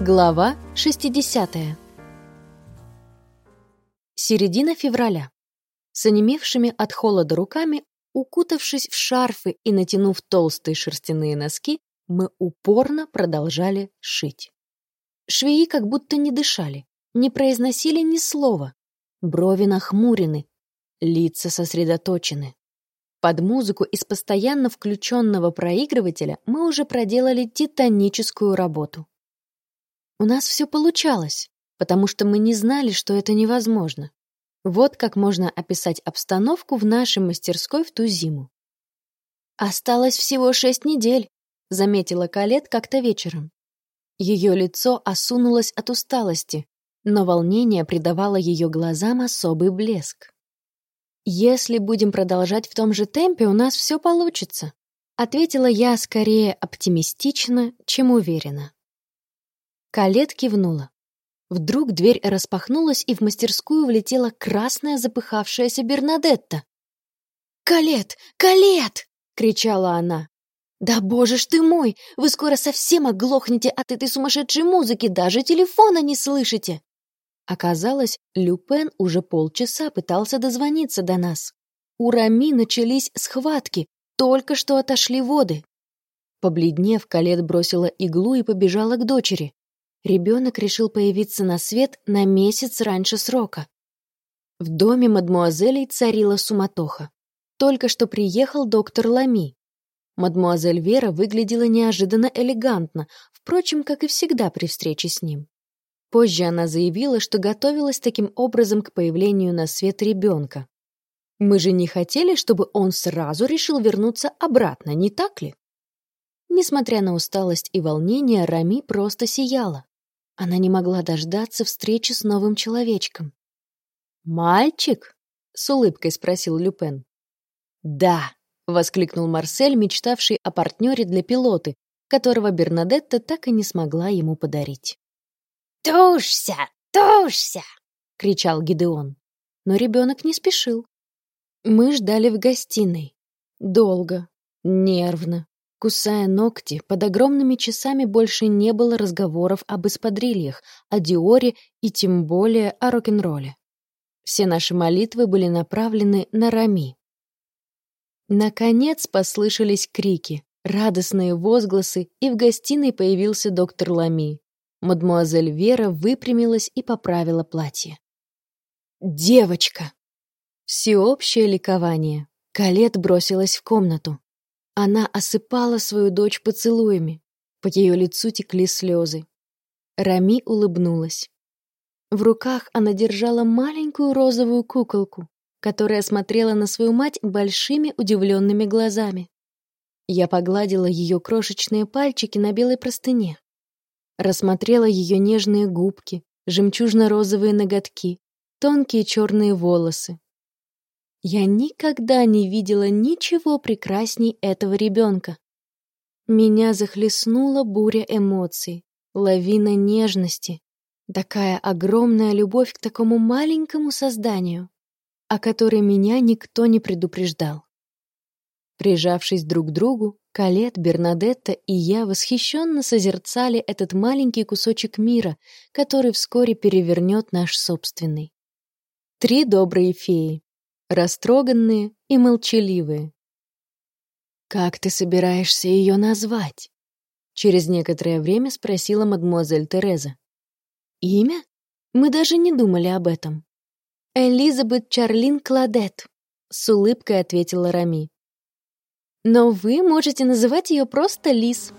Глава 60. Середина февраля. С онемевшими от холода руками, укутавшись в шарфы и натянув толстые шерстяные носки, мы упорно продолжали шить. Швеи как будто не дышали, не произносили ни слова. Брови нахмурены, лица сосредоточены. Под музыку из постоянно включенного проигрывателя мы уже проделали титаническую работу. У нас все получалось, потому что мы не знали, что это невозможно. Вот как можно описать обстановку в нашей мастерской в ту зиму. «Осталось всего шесть недель», — заметила Калет как-то вечером. Ее лицо осунулось от усталости, но волнение придавало ее глазам особый блеск. «Если будем продолжать в том же темпе, у нас все получится», — ответила я скорее оптимистично, чем уверенно. Калет кивнула. Вдруг дверь распахнулась, и в мастерскую влетела красная запыхавшаяся Бернадетта. «Калет! Калет!» — кричала она. «Да боже ж ты мой! Вы скоро совсем оглохнете от этой сумасшедшей музыки, даже телефона не слышите!» Оказалось, Люпен уже полчаса пытался дозвониться до нас. У Рами начались схватки, только что отошли воды. Побледнев, Калет бросила иглу и побежала к дочери. Ребенок решил появиться на свет на месяц раньше срока. В доме мадмуазелей царила суматоха. Только что приехал доктор Лами. Мадмуазель Вера выглядела неожиданно элегантно, впрочем, как и всегда при встрече с ним. Позже она заявила, что готовилась таким образом к появлению на свет ребенка. Мы же не хотели, чтобы он сразу решил вернуться обратно, не так ли? Несмотря на усталость и волнение, Рами просто сияла. Она не могла дождаться встречи с новым человечком. «Мальчик?» — с улыбкой спросил Люпен. «Да!» — воскликнул Марсель, мечтавший о партнере для пилоты, которого Бернадетта так и не смогла ему подарить. «Тушься! Тушься!» — кричал Гидеон. Но ребенок не спешил. Мы ждали в гостиной. Долго, нервно, Кусая ногти, под огромными часами больше не было разговоров об эспадрильях, о Диоре и тем более о рок-н-ролле. Все наши молитвы были направлены на Рами. Наконец послышались крики, радостные возгласы, и в гостиной появился доктор Лами. Мадмуазель Вера выпрямилась и поправила платье. «Девочка!» Всеобщее ликование. Калет бросилась в комнату. Она осыпала свою дочь поцелуями. По ее лицу текли слезы. Рами улыбнулась. В руках она держала маленькую розовую куколку, которая смотрела на свою мать большими удивленными глазами. Я погладила ее крошечные пальчики на белой простыне. Рассмотрела ее нежные губки, жемчужно-розовые ноготки, тонкие черные волосы, я никогда не видела ничего прекрасней этого ребенка. Меня захлестнула буря эмоций, лавина нежности, такая огромная любовь к такому маленькому созданию, о которой меня никто не предупреждал. Прижавшись друг к другу, Калет, Бернадетта и я восхищенно созерцали этот маленький кусочек мира, который вскоре перевернет наш собственный. Три добрые феи, растроганные и молчаливые. «Как ты собираешься ее назвать?» Через некоторое время спросила мадемуазель Тереза. «Имя? Мы даже не думали об этом». «Элизабет Чарлин Кладет», — с улыбкой ответила Рами. «Но вы можете называть ее просто Лиз».